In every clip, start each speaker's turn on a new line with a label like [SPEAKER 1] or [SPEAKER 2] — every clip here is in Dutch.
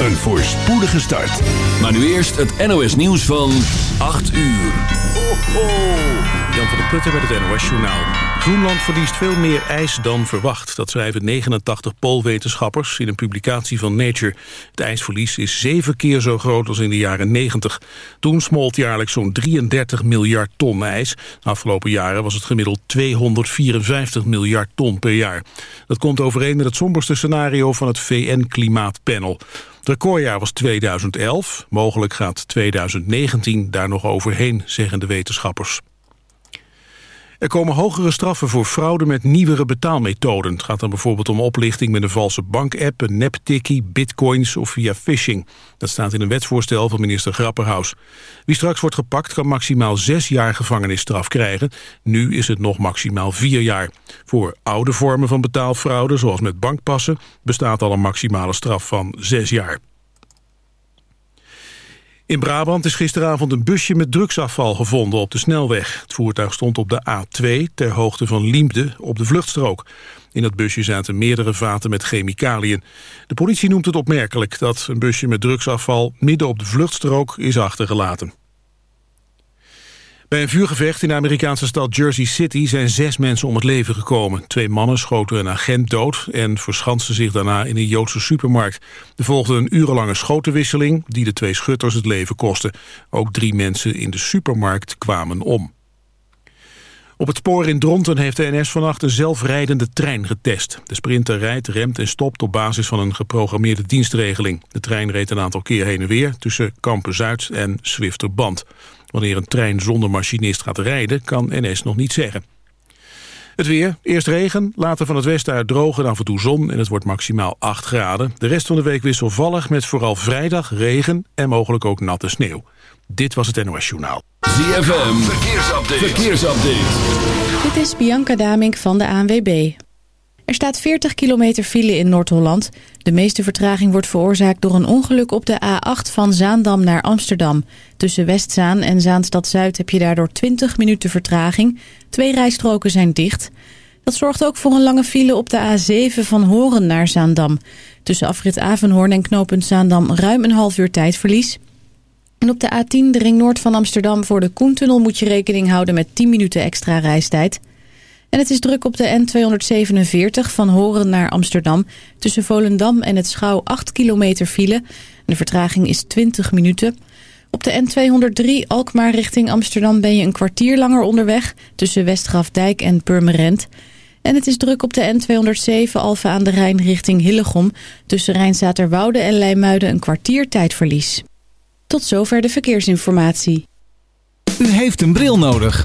[SPEAKER 1] een voorspoedige start.
[SPEAKER 2] Maar nu eerst het NOS nieuws van 8 uur.
[SPEAKER 3] Ho, ho. Jan van der Putten met het NOS Journaal. Groenland verliest veel meer ijs dan verwacht. Dat schrijven 89 poolwetenschappers in een publicatie van Nature. Het ijsverlies is zeven keer zo groot als in de jaren 90. Toen smolt jaarlijks zo'n 33 miljard ton ijs. De afgelopen jaren was het gemiddeld 254 miljard ton per jaar. Dat komt overeen met het somberste scenario van het VN-klimaatpanel. Het recordjaar was 2011. Mogelijk gaat 2019 daar nog overheen, zeggen de wetenschappers. Er komen hogere straffen voor fraude met nieuwere betaalmethoden. Het gaat dan bijvoorbeeld om oplichting met een valse bankapp, een neptikkie, bitcoins of via phishing. Dat staat in een wetsvoorstel van minister Grapperhaus. Wie straks wordt gepakt kan maximaal zes jaar gevangenisstraf krijgen. Nu is het nog maximaal vier jaar. Voor oude vormen van betaalfraude, zoals met bankpassen, bestaat al een maximale straf van zes jaar. In Brabant is gisteravond een busje met drugsafval gevonden op de snelweg. Het voertuig stond op de A2 ter hoogte van Liemde op de vluchtstrook. In dat busje zaten meerdere vaten met chemicaliën. De politie noemt het opmerkelijk dat een busje met drugsafval midden op de vluchtstrook is achtergelaten. Bij een vuurgevecht in de Amerikaanse stad Jersey City zijn zes mensen om het leven gekomen. Twee mannen schoten een agent dood en verschansten zich daarna in een Joodse supermarkt. Er volgde een urenlange schotenwisseling die de twee schutters het leven kostte. Ook drie mensen in de supermarkt kwamen om. Op het spoor in Dronten heeft de NS vannacht een zelfrijdende trein getest. De sprinter rijdt, remt en stopt op basis van een geprogrammeerde dienstregeling. De trein reed een aantal keer heen en weer tussen Kampen-Zuid en Zwifterband. Wanneer een trein zonder machinist gaat rijden, kan NS nog niet zeggen. Het weer, eerst regen, later van het westen uit droog en af en toe zon... en het wordt maximaal 8 graden. De rest van de week wisselvallig met vooral vrijdag regen... en mogelijk ook natte sneeuw. Dit was het NOS Journaal.
[SPEAKER 2] ZFM, verkeersupdate. verkeersupdate.
[SPEAKER 4] Dit is Bianca Damink van de ANWB. Er staat 40 kilometer file in Noord-Holland. De meeste vertraging wordt veroorzaakt door een ongeluk op de A8 van Zaandam naar Amsterdam. Tussen Westzaan en Zaanstad-Zuid heb je daardoor 20 minuten vertraging. Twee rijstroken zijn dicht. Dat zorgt ook voor een lange file op de A7 van Horen naar Zaandam. Tussen afrit Avenhoorn en knooppunt Zaandam ruim een half uur tijdverlies. En op de A10, de ring noord van Amsterdam, voor de Koentunnel moet je rekening houden met 10 minuten extra reistijd. En het is druk op de N247 van Horen naar Amsterdam. Tussen Volendam en het Schouw 8 kilometer file. De vertraging is 20 minuten. Op de N203 Alkmaar richting Amsterdam ben je een kwartier langer onderweg... tussen Westgrafdijk en Purmerend. En het is druk op de N207 Alphen aan de Rijn richting Hillegom... tussen Rijnzaterwoude en Leimuiden een kwartier tijdverlies. Tot zover de verkeersinformatie.
[SPEAKER 5] U heeft een bril nodig.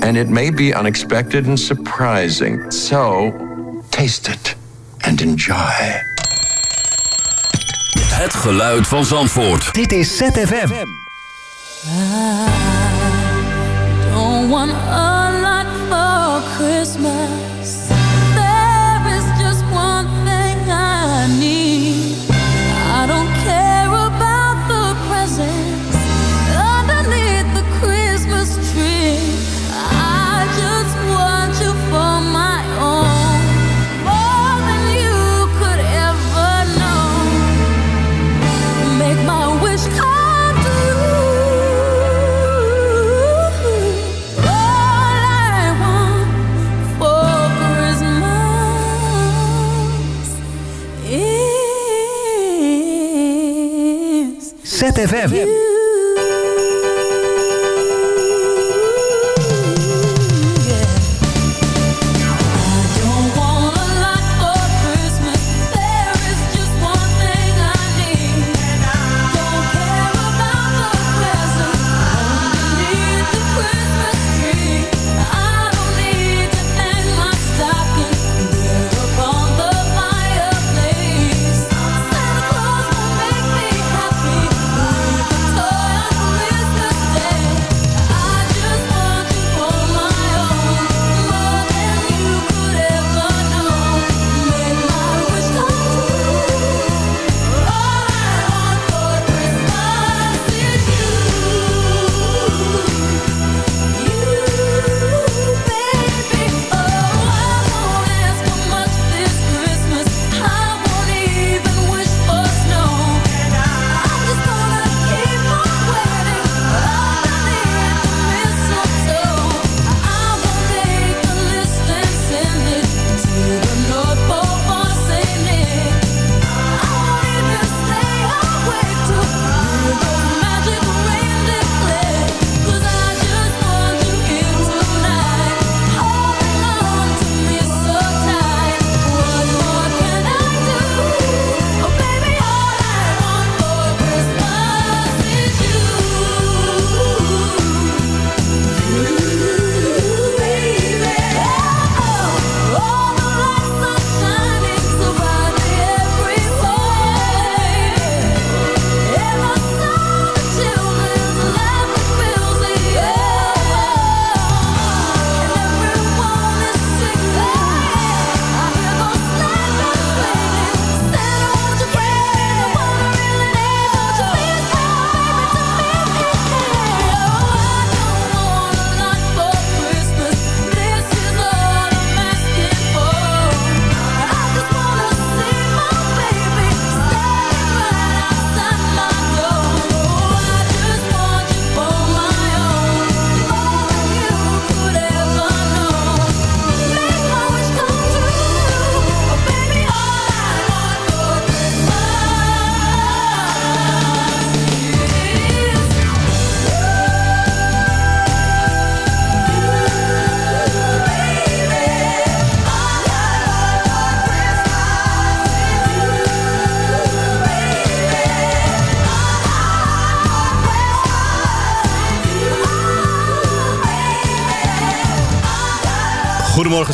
[SPEAKER 6] and it may be unexpected and surprising. So, taste it and enjoy.
[SPEAKER 2] Het geluid van Zandvoort.
[SPEAKER 5] Dit is ZFM.
[SPEAKER 7] I don't want a lot for Christmas.
[SPEAKER 8] ZFM.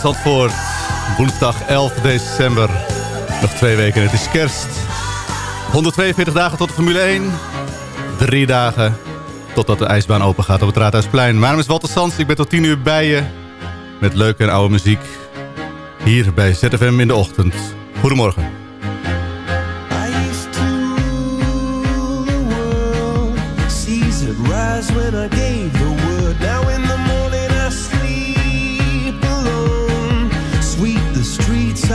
[SPEAKER 8] Zandvoort. Woensdag 11 december. Nog twee weken en het is kerst. 142 dagen tot de Formule 1. Drie dagen totdat de ijsbaan open gaat op het Raadhuisplein. Mijn naam is Walter Sands. ik ben tot 10 uur bij je. Met leuke en oude muziek. Hier bij ZFM in de ochtend. Goedemorgen.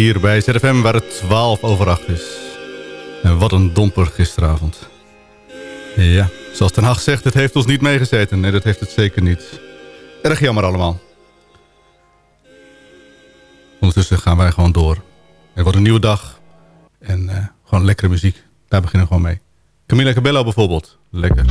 [SPEAKER 9] hier bij ZFM waar het 12 over 8 is. En wat een domper gisteravond. Ja, zoals Ten Hag zegt, het heeft ons niet meegezeten. Nee, dat heeft het zeker niet. Erg jammer allemaal. Ondertussen gaan wij gewoon door. Er wordt een nieuwe dag. En eh, gewoon lekkere muziek. Daar beginnen we gewoon mee. Camila Cabello bijvoorbeeld. Lekker.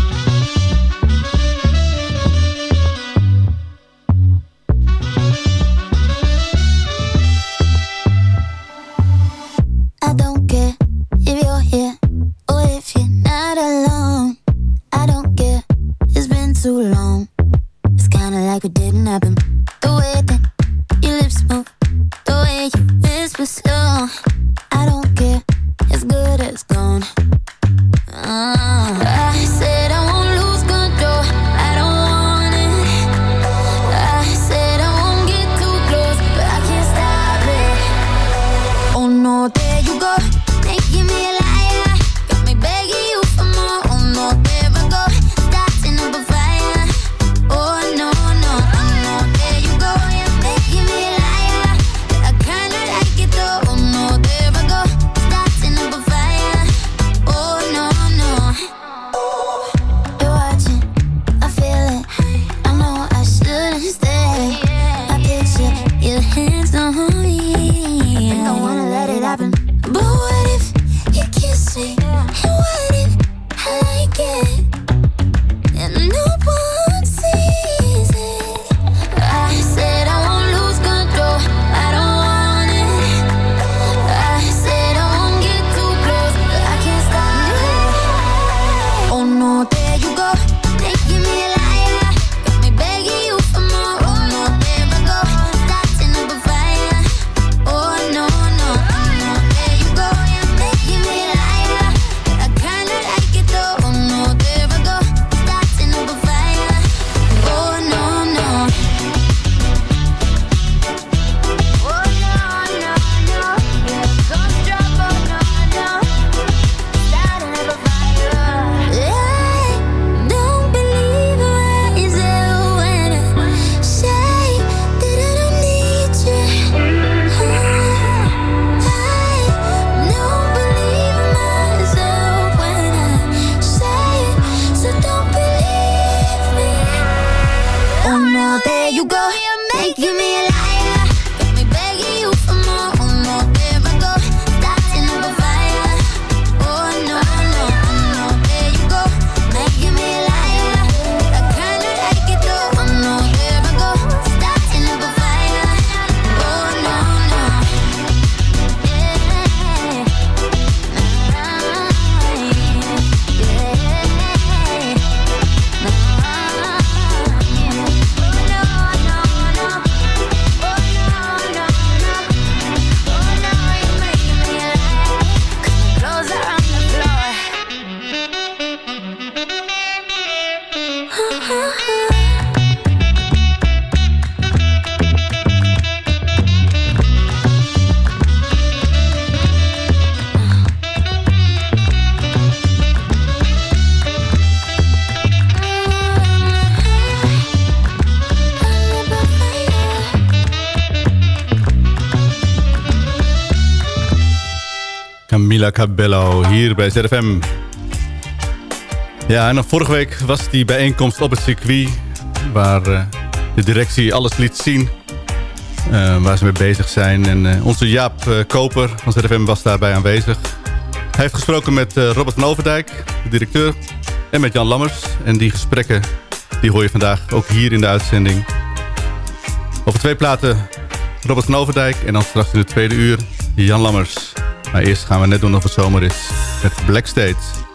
[SPEAKER 10] Frida Cabello hier bij ZFM. Ja, en vorige week was die bijeenkomst op het circuit... waar eh, de directie alles liet zien... Eh, waar ze mee bezig zijn. En eh, onze Jaap Koper van ZFM was daarbij aanwezig. Hij heeft gesproken met Robert van Overdijk, de directeur... en met Jan Lammers. En die gesprekken die hoor je vandaag ook hier in de uitzending. Over twee platen Robert van Overdijk en dan straks in de tweede uur Jan Lammers. Maar eerst gaan we net doen of het zomer is met Black State.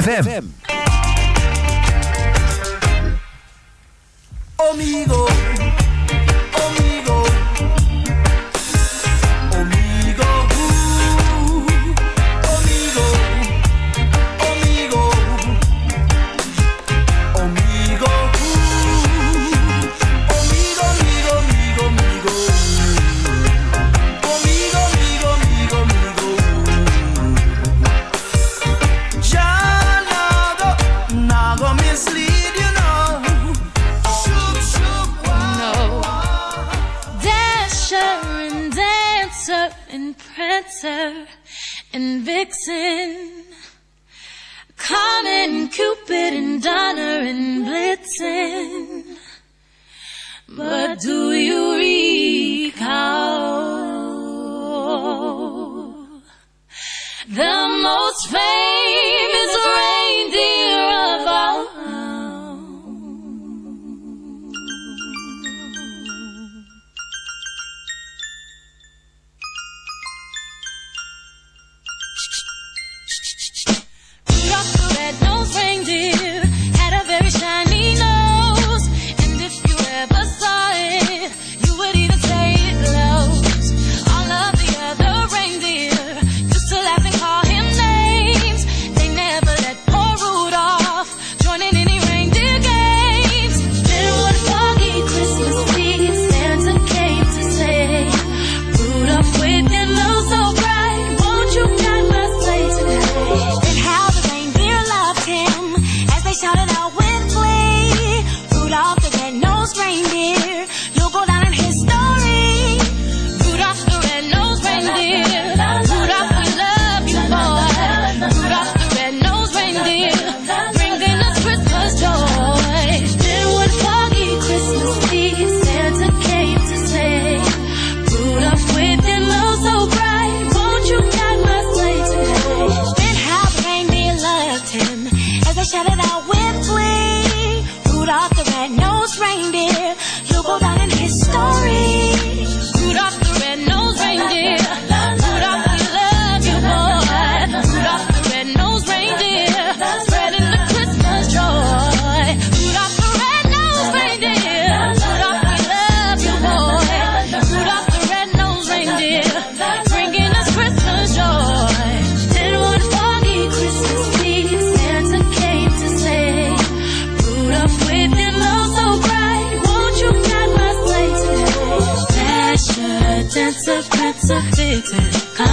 [SPEAKER 5] ZFM.
[SPEAKER 8] Amigo.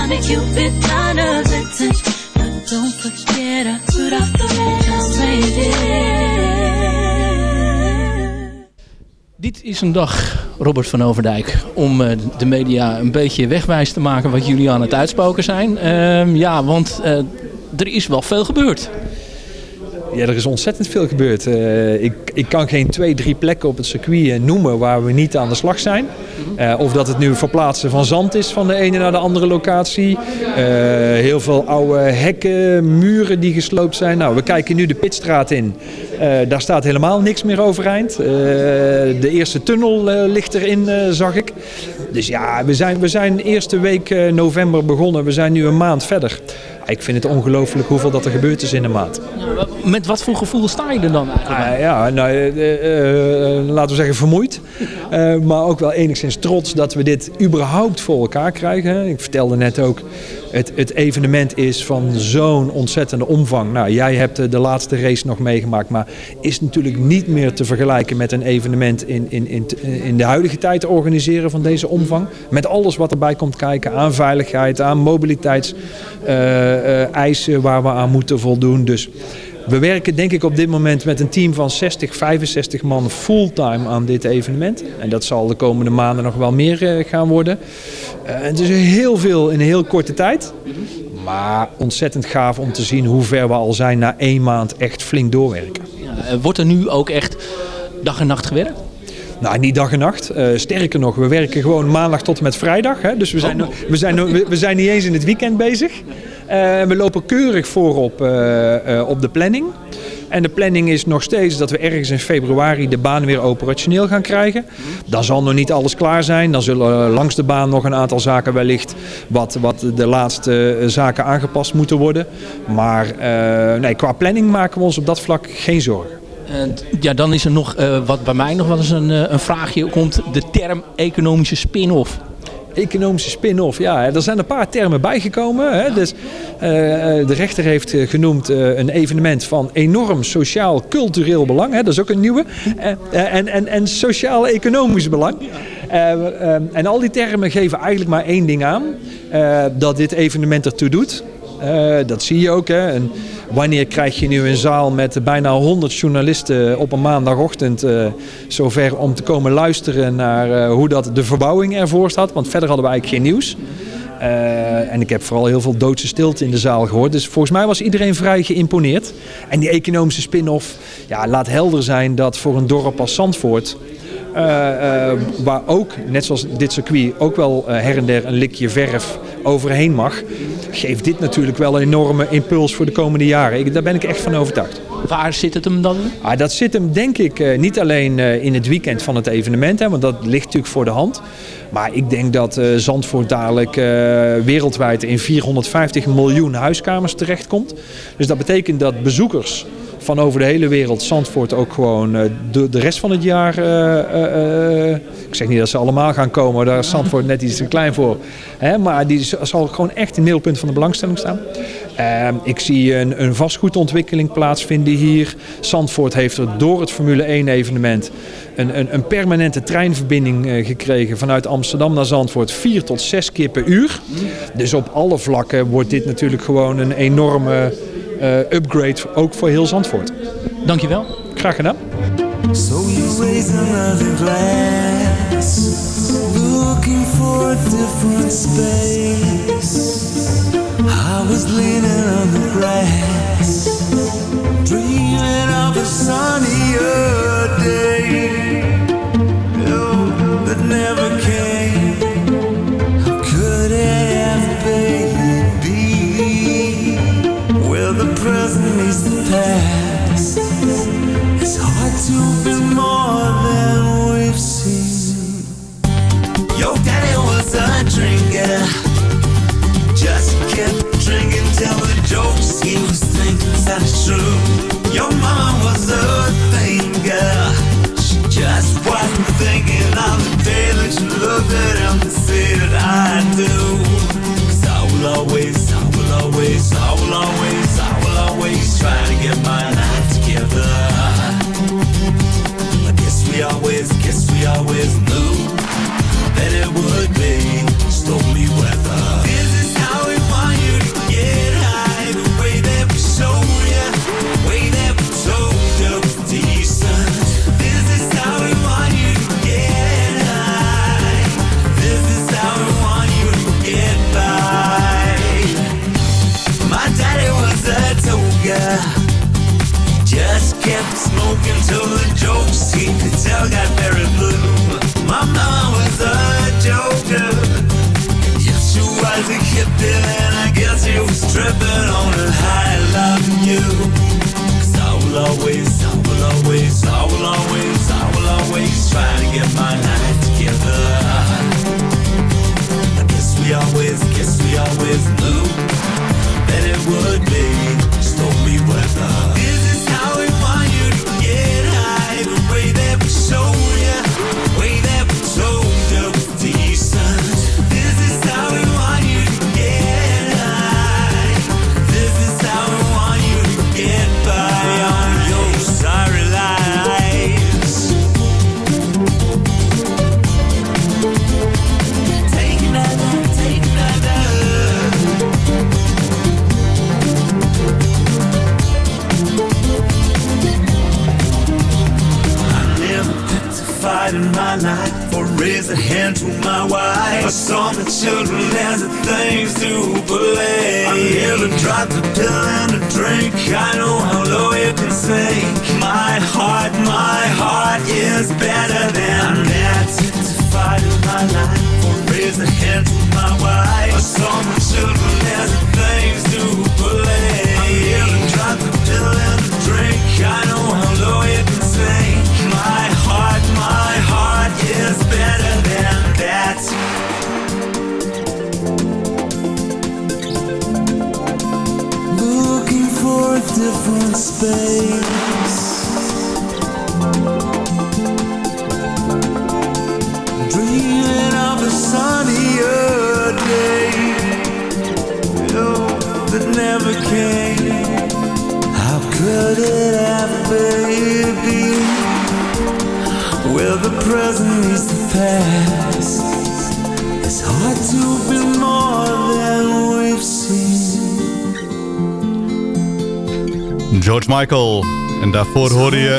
[SPEAKER 11] Comet, Cupid, Donner, Blitzen,
[SPEAKER 8] but don't forget a Rudolph the red-nosed reindeer.
[SPEAKER 12] Dit is een dag, Robert van Overdijk, om eh, de media een beetje wegwijs te maken wat jullie aan het uitspoken zijn. Ehm, ja, want eh, er is wel veel gebeurd.
[SPEAKER 13] Ja, er is ontzettend veel gebeurd. Eh, ik, ik kan geen twee, drie plekken op het circuit eh, noemen waar we niet aan de slag zijn. Eh, of dat het nu verplaatsen van zand is van de ene naar de andere locatie. Heel veel oude hekken, muren die gesloopt zijn. Nou, we kijken nu de pitstraat in. Daar staat helemaal niks meer overeind. De eerste tunnel ligt erin, zag ik. Dus ja, we zijn, we zijn eerste week november begonnen. We zijn nu een maand verder. Ik vind het ongelooflijk hoeveel dat er gebeurd is in een maand.
[SPEAKER 12] Met wat voor gevoel sta je er dan eigenlijk?
[SPEAKER 13] Ah, ja, nou, eh, eh, laten we zeggen vermoeid. Eh, maar ook wel enigszins trots dat we dit überhaupt voor elkaar krijgen. Ik vertelde net ook, het, het evenement is van zo'n ontzettende omvang. Nou, jij hebt eh, de laatste race nog meegemaakt, maar is natuurlijk niet meer te vergelijken met een evenement in, in, in, in de huidige tijd te organiseren van deze omvang. Met alles wat erbij komt kijken aan veiligheid, aan mobiliteitseisen waar we aan moeten voldoen. Dus we werken denk ik op dit moment met een team van 60, 65 man fulltime aan dit evenement. En dat zal de komende maanden nog wel meer eh, gaan worden. Eh, het is heel veel in een heel korte tijd. Maar ontzettend gaaf om te zien hoe ver we al zijn na één maand echt flink doorwerken.
[SPEAKER 12] Ja, eh, wordt er nu ook echt dag en nacht gewerkt?
[SPEAKER 13] Nou, niet dag en nacht. Eh, sterker nog, we werken gewoon maandag tot en met vrijdag. Hè? Dus we zijn, nog- we, zijn, we zijn niet eens in het weekend bezig. Eh, we lopen keurig voorop eh, eh, op de planning. En de planning is nog steeds dat we ergens in februari de baan weer operationeel gaan krijgen. Dan zal nog niet alles klaar zijn. Dan zullen langs de baan nog een aantal zaken wellicht wat, wat de laatste zaken aangepast moeten worden. Maar nee, qua planning maken we ons op dat vlak geen zorgen.
[SPEAKER 12] En ja, dan is er nog wat bij mij nog wel eens een, een vraagje komt. De term economische spin-off.
[SPEAKER 13] Economische spin-off, ja. Er zijn een paar termen bijgekomen. Hè. Dus, eh, eh, de rechter heeft eh, genoemd een evenement van enorm sociaal-cultureel belang. Hè. Dat is ook een nieuwe. En en, en sociaal-economisch belang. Eh, eh, en al die termen geven eigenlijk maar één ding aan. dat dit evenement ertoe doet. Eh, dat zie je ook. Hè. En wanneer krijg je nu een zaal met bijna 100 journalisten op een maandagochtend eh, zover om te komen luisteren naar eh, hoe dat de verbouwing ervoor staat? Want verder hadden we eigenlijk geen nieuws. En ik heb vooral heel veel doodse stilte in de zaal gehoord. Dus volgens mij was iedereen vrij geïmponeerd. En die economische spin-off ja, laat helder zijn dat voor een dorp als Zandvoort waar ook, net zoals dit circuit, ook wel eh, her en der een likje verf overheen mag, geeft dit natuurlijk wel een enorme impuls voor de komende jaren. Ik, daar ben ik echt van overtuigd.
[SPEAKER 12] Waar zit het hem dan?
[SPEAKER 13] Ah, dat zit hem denk ik eh, niet alleen eh, in het weekend van het evenement, hè, want dat ligt natuurlijk voor de hand. Maar ik denk dat eh, Zandvoort dadelijk eh, wereldwijd in 450 miljoen huiskamers terechtkomt. Dus dat betekent dat bezoekers van over de hele wereld Zandvoort ook gewoon eh, de, de rest van het jaar... eh, eh, ik zeg niet dat ze allemaal gaan komen, daar is Zandvoort net iets te klein voor. Hè, maar die zal gewoon echt in het middelpunt van de belangstelling staan. Ik zie een, een vastgoedontwikkeling plaatsvinden hier. Zandvoort heeft er door het Formule 1 evenement een, een, een permanente treinverbinding gekregen vanuit Amsterdam naar Zandvoort. Vier tot zes keer per uur. Dus op alle vlakken wordt dit natuurlijk gewoon een enorme upgrade, ook voor heel Zandvoort.
[SPEAKER 12] Dankjewel.
[SPEAKER 13] Graag gedaan.
[SPEAKER 10] So you raise another glass, looking for a different space. I was leaning on the grass, dreaming of a sunnier day. It's hard to be more than we've seen. Your daddy was a drinker. Just kept drinking till the jokes he was thinking sounded true. Your mom was a thinker. She just wasn't thinking of the day that I do. 'Cause I will always, I will always, I will always, always try to get my life together. Tell got very blue. My was a joker. Yes, she was a hippie, and I guess she was tripping on high loving you. 'Cause I will always, I will always, I will always, I will always try to get my together. I guess we always, guess we always knew that it would be hand to my wife. I saw my children as the things to play. I never dropped the pill and a drink. I know how low it can sink. My heart, my heart is better than that. A fight in my life or raised a hand to my wife. I saw my children as the things to play. I never dropped the pill and the drink. I know how low it can sink. It's hard to be more than we've
[SPEAKER 14] George Michael. En daarvoor hoorde je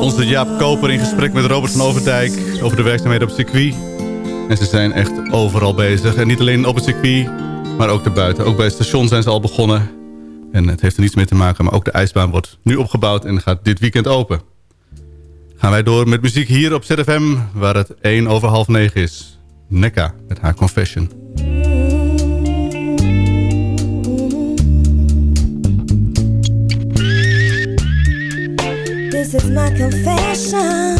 [SPEAKER 14] onze Jaap Koper in gesprek met Robert van Overdijk... over de werkzaamheden op het circuit. En ze zijn echt overal bezig. En niet alleen op het circuit, maar ook daarbuiten. Ook bij het station zijn ze al begonnen. En het heeft er niets mee te maken, maar ook de ijsbaan wordt nu opgebouwd... en gaat dit weekend open. gaan wij door met muziek hier op ZFM... waar het 1 over half 9 is. Nekka met haar Confession.
[SPEAKER 15] This is my confession.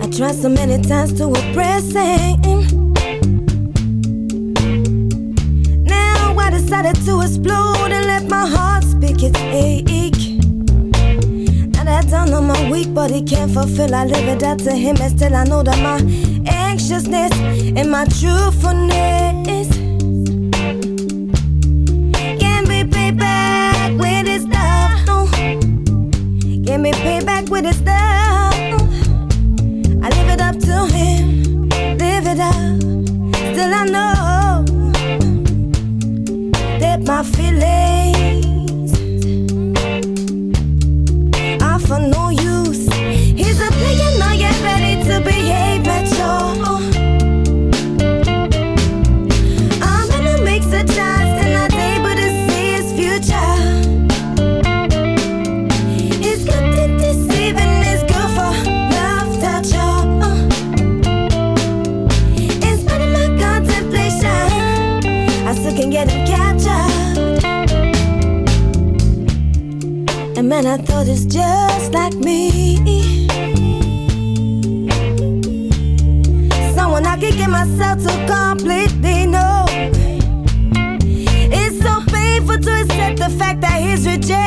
[SPEAKER 15] I tried so many times to oppress him. Now I decided to explode and let my heart speak its ache. That I don't know my weak, he can't fulfill. I live it out to him, and still I know that my anxiousness and my truthfulness Can be paid back with his love. I live it up to him, is it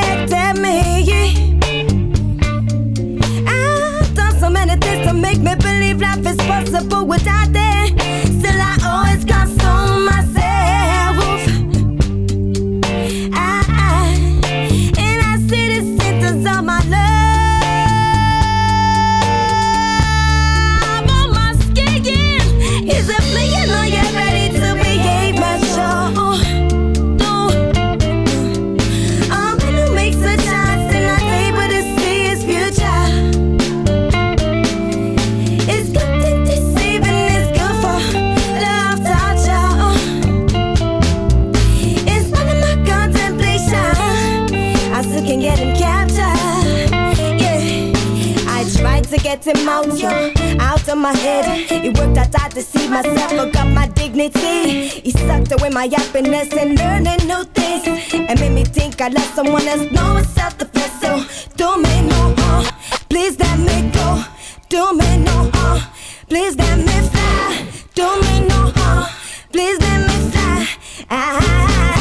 [SPEAKER 15] get him out, of my head. It worked out, I deceived myself, forgot my dignity. He sucked away my happiness and learning new things, and made me think I love someone else. No, it's self-defense, so do me no harm. Please let me go. Do me no harm. Please let me fly. Do me no harm. Please let me fly. I,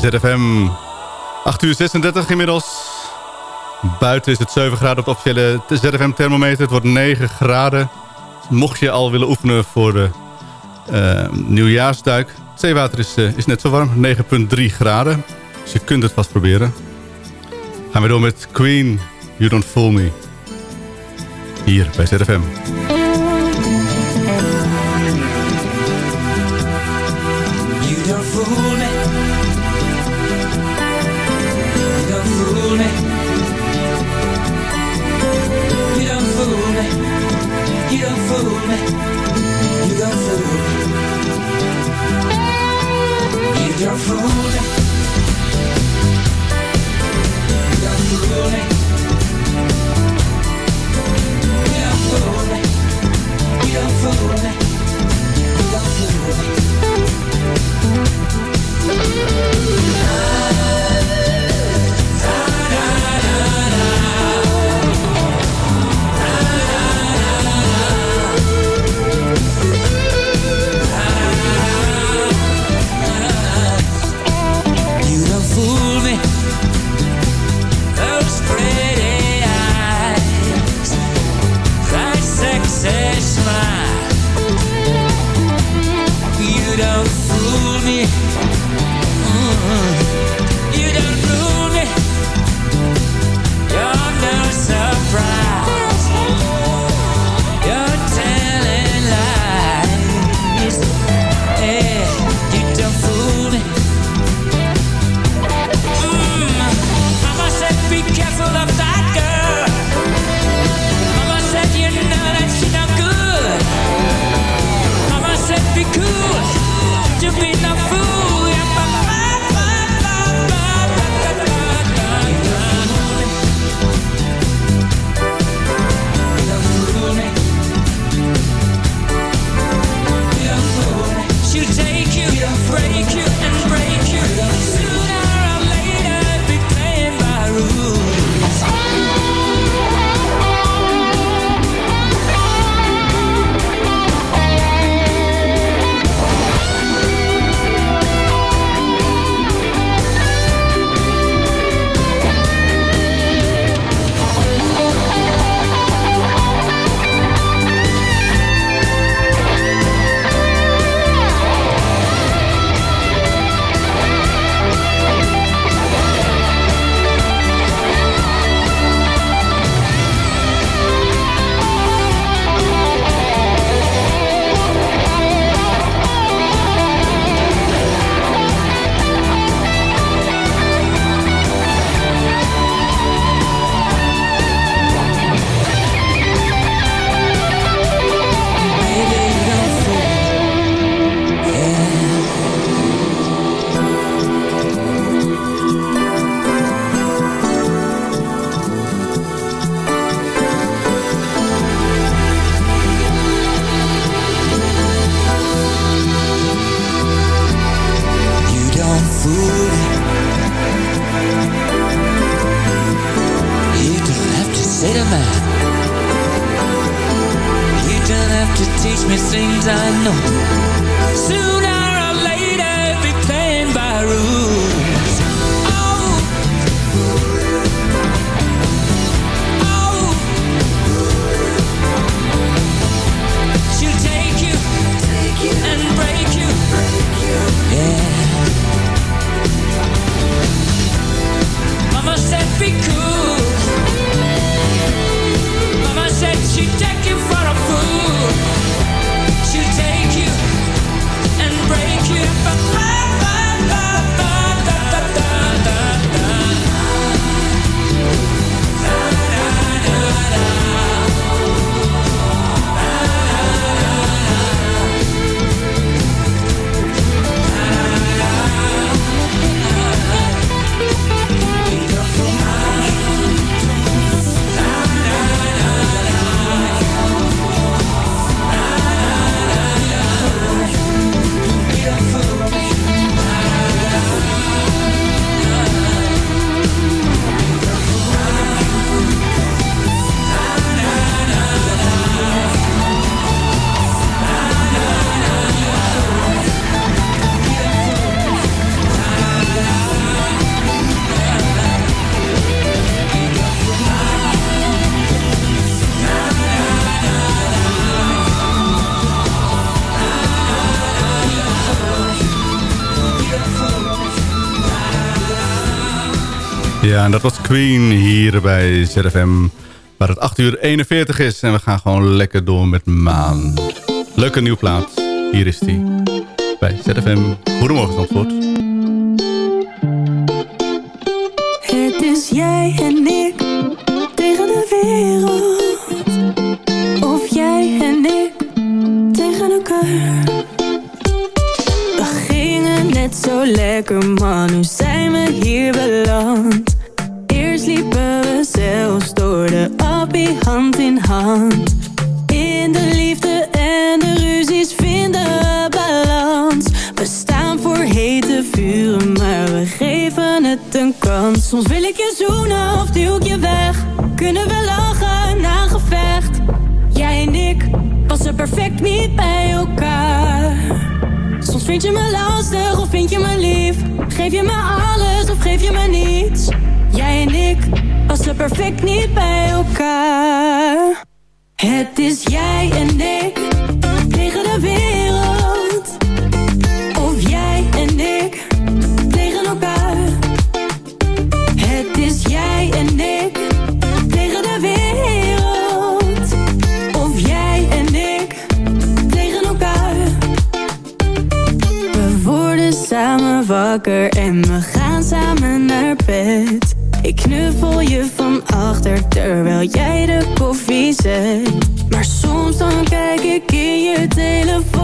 [SPEAKER 14] ZFM. 8 uur 36 inmiddels. Buiten is het 7 graden op de officiële ZFM thermometer. Het wordt 9 graden. Mocht je al willen oefenen voor de eh, nieuwjaarsduik.
[SPEAKER 10] Zeewater is, eh, is net zo warm, 9,3 graden. Dus je kunt het vast proberen. Gaan we door met Queen, You Don't Fool Me. Hier bij ZFM.
[SPEAKER 16] Ja, en dat was Queen hier bij ZFM. Waar het 8 uur 41 is. En we gaan gewoon lekker door met Maan. Leuke nieuwe plaat. Hier is die. Bij ZFM. Goedemorgen Zandvoort.
[SPEAKER 17] Het is jij en ik tegen de wereld. Of jij en ik tegen elkaar. We gingen net zo lekker, man. Nu zijn hand in hand. In de liefde en de ruzies vinden balans. We staan voor hete vuren, maar we geven het een kans. Soms wil ik je zoenen of duw ik je weg. Kunnen we lachen na gevecht? Jij en ik passen perfect niet bij elkaar. Soms vind je me lastig of vind je me lief. Geef je me alles of geef je me niets. Jij en ik passen perfect niet bij elkaar. Het is jij en ik en we gaan samen naar bed. Ik knuffel je van achter terwijl jij de koffie zet. Maar soms dan kijk ik in je telefoon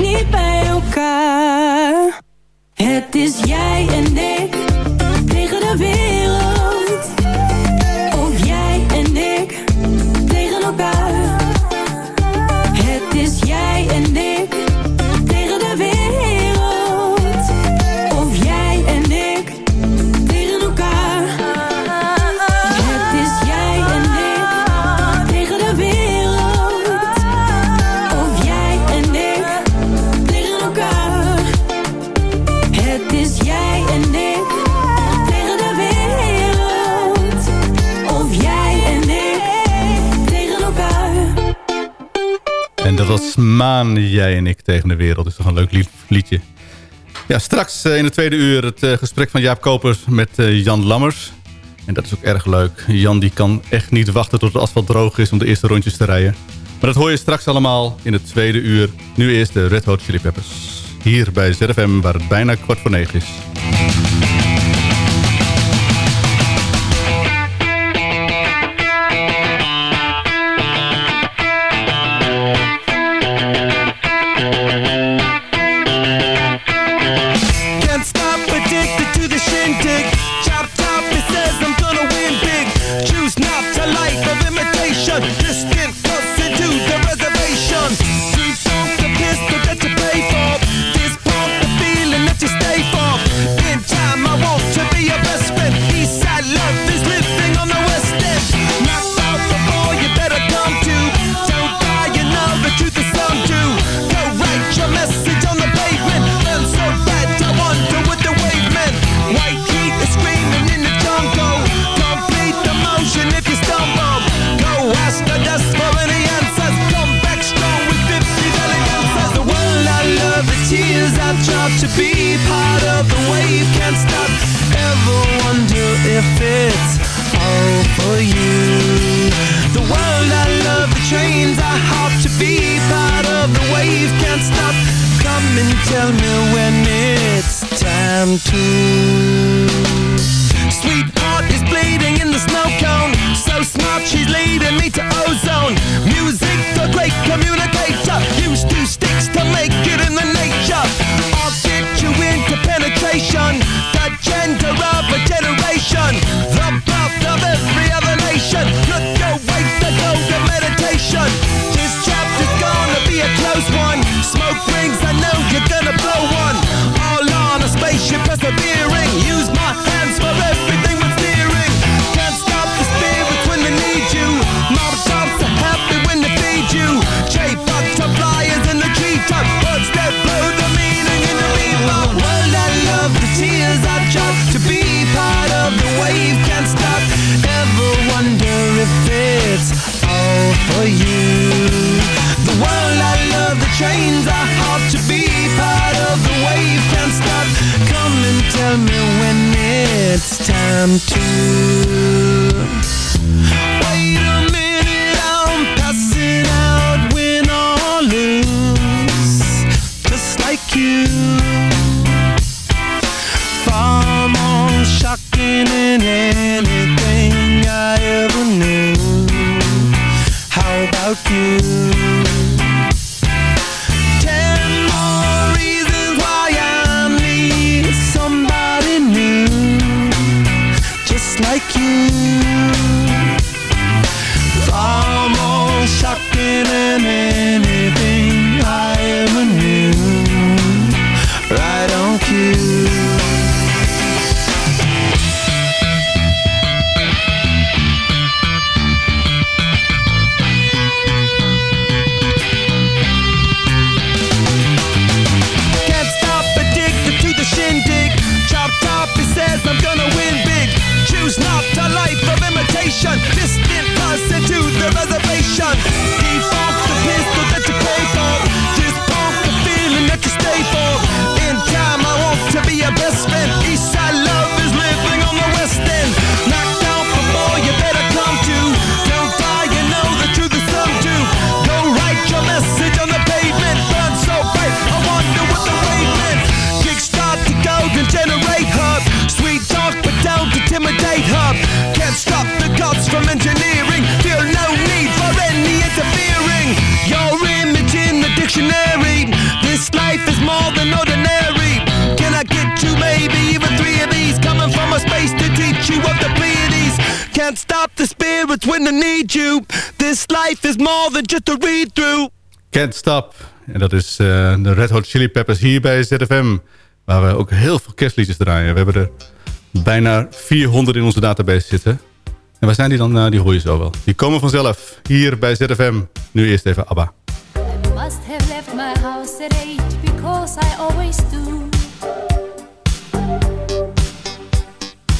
[SPEAKER 17] niet bij jij en ik tegen de wereld. Is
[SPEAKER 16] toch een leuk lied- liedje. Ja, straks eh, in het tweede uur het eh, gesprek van Jaap Kopers met eh, Jan Lammers. En dat is ook erg leuk. Jan die kan echt niet wachten tot het asfalt droog is om de eerste rondjes te rijden. Maar dat hoor je straks allemaal in het tweede uur. Nu eerst de Red Hot Chili Peppers. Hier bij ZFM waar het bijna kwart voor negen is.
[SPEAKER 18] come to
[SPEAKER 14] En dat is eh, de Red Hot Chili Peppers hier bij ZFM. Waar we ook heel veel kerstliedjes draaien. We hebben er bijna 400 in onze database zitten. En waar zijn die dan? Nou, die hoor je zo wel. Die komen vanzelf hier bij ZFM. Nu eerst even ABBA.
[SPEAKER 8] Must have left my house because I always do.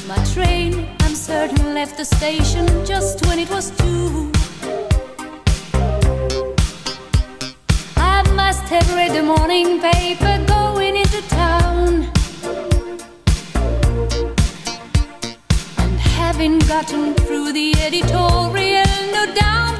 [SPEAKER 8] My train, I'm certain, left the station just when it was two. Must have read the morning paper going into town. And having gotten through the editorial, no doubt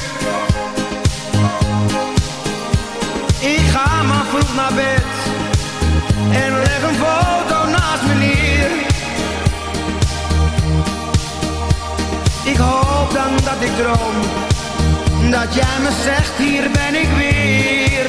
[SPEAKER 19] Vroeg naar bed en leg een foto naast me neer. Ik hoop dan dat ik droom, dat jij me zegt hier ben ik weer.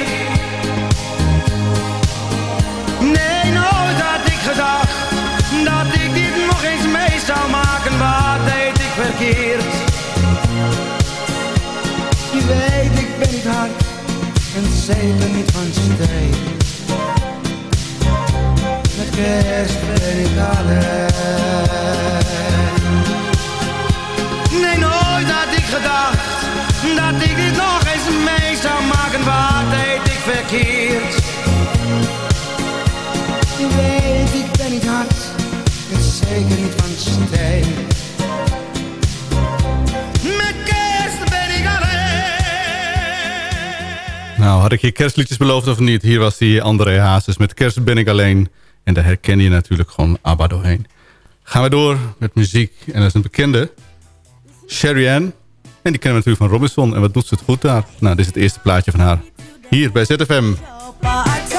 [SPEAKER 19] Ik je
[SPEAKER 14] kerstliedjes beloofd of niet? Hier was die André Hazes met Kerst ben ik alleen. En daar herken je natuurlijk gewoon ABBA doorheen. Gaan we door met muziek. En dat is een bekende. Sherry Ann. En die kennen we natuurlijk van Robinson. En wat doet ze het goed daar? Nou, dit is het eerste plaatje van haar. Hier bij ZFM.
[SPEAKER 8] party,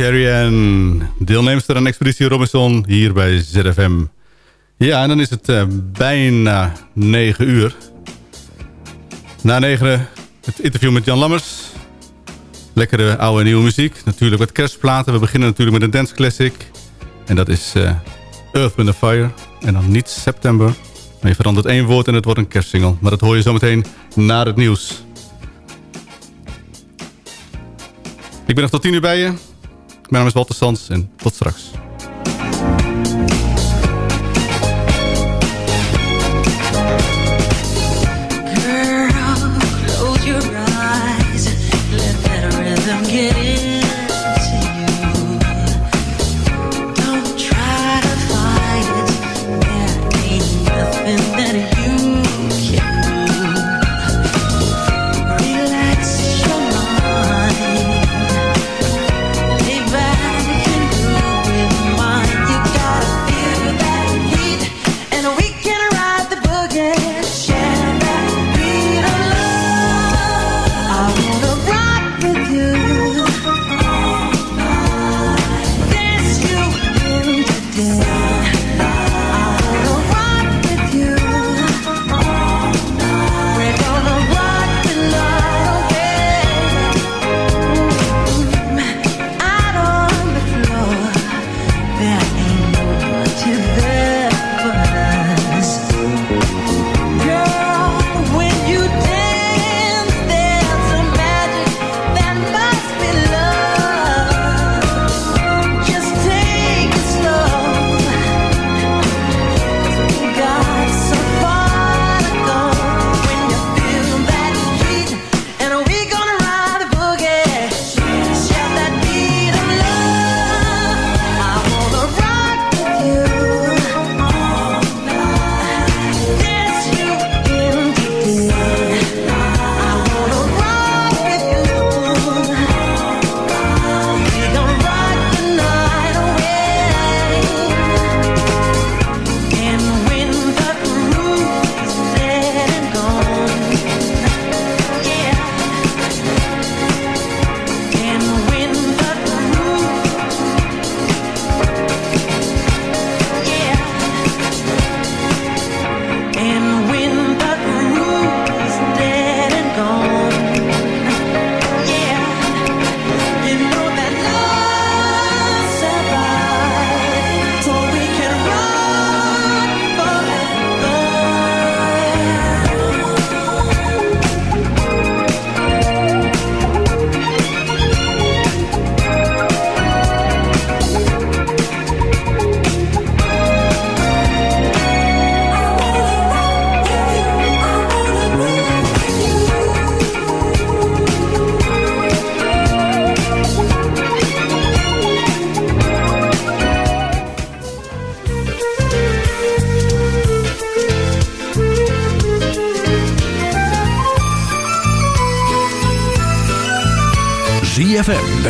[SPEAKER 14] Sherrian, deelnemster aan Expeditie Robinson hier bij ZFM. Ja, en dan is het eh, bijna 9 uur. Na 9 het interview met Jan Lammers. Lekkere oude en nieuwe muziek. Natuurlijk wat kerstplaten. We beginnen natuurlijk met een dance classic. En dat is uh, Earth, the Fire. En dan niet September. Maar je verandert één woord en het wordt een kerstsingle. Maar dat hoor je zometeen na het nieuws. Ik ben nog tot tien uur bij je. Mijn naam is Walter Sans en tot straks.